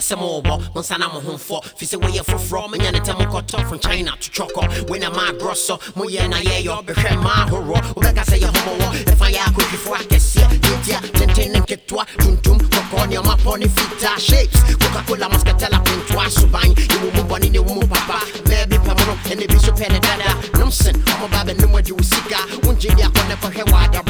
sɛ mowɔbɔ mo nsa na mo ho mfɔ fi sɛ woyɛ foforɔ menya ne tɛ mokɔtɔ from china to chɔkɔ wei na maaborɔ sɔ moyɛ na yɛyɔ bɛhwɛ ma ahoroɔ wobɛka sɛ yɛ homɔwɔ ɛfa yɛ akɔhwifo akɛseɛ tiatia tenten ne nketewa tuntum kɔkɔɔ nneɔma pɔ ne fitaa shapes. Coca-cola muscatella pentoa suban yɛwɔ mu bɔne ne wo mu papa. Baabi pɛ mo no ɛne bi so pɛ ne dada nomsen ɔmɔba bɛnom ade wo sika wongye de akɔ ne kɔhwɛ wɔ adabraka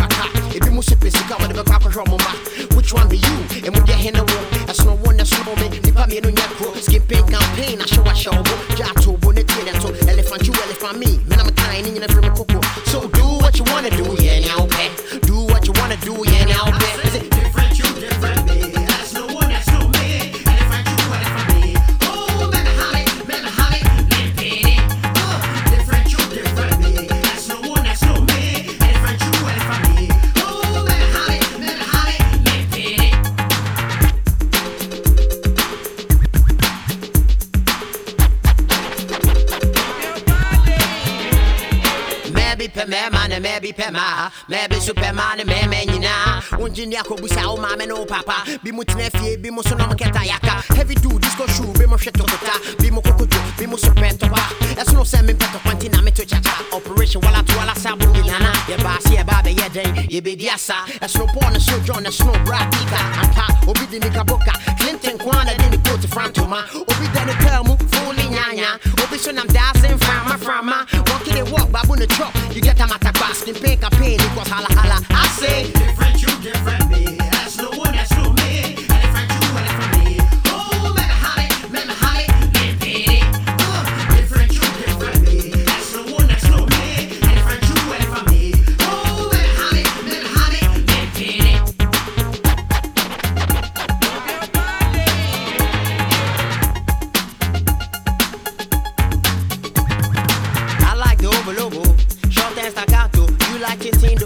Maybe pe me man, maybe pe ma, maybe superman, me me nyina. Unjini yako busa o mama no papa. Bi mu tena fie, bi mu so. Heavy do disco shoe, bi mu hweto kota, bi mu kokojo, bi mu so na. Operation wala to wala sabu nyana. Ye ba si ye ba be ye den, ye be diasa. That's no porn, that's no John, that's no Brad Pika. Ampa, obi di ni kaboka. Clinton kwana di ni go to Frantoma. Obi ni pelmu, fully nyanya. Obi so nam from my the walk, in the truck. You get a matter basking, pink a pain, equals holla holla. Say, like it's in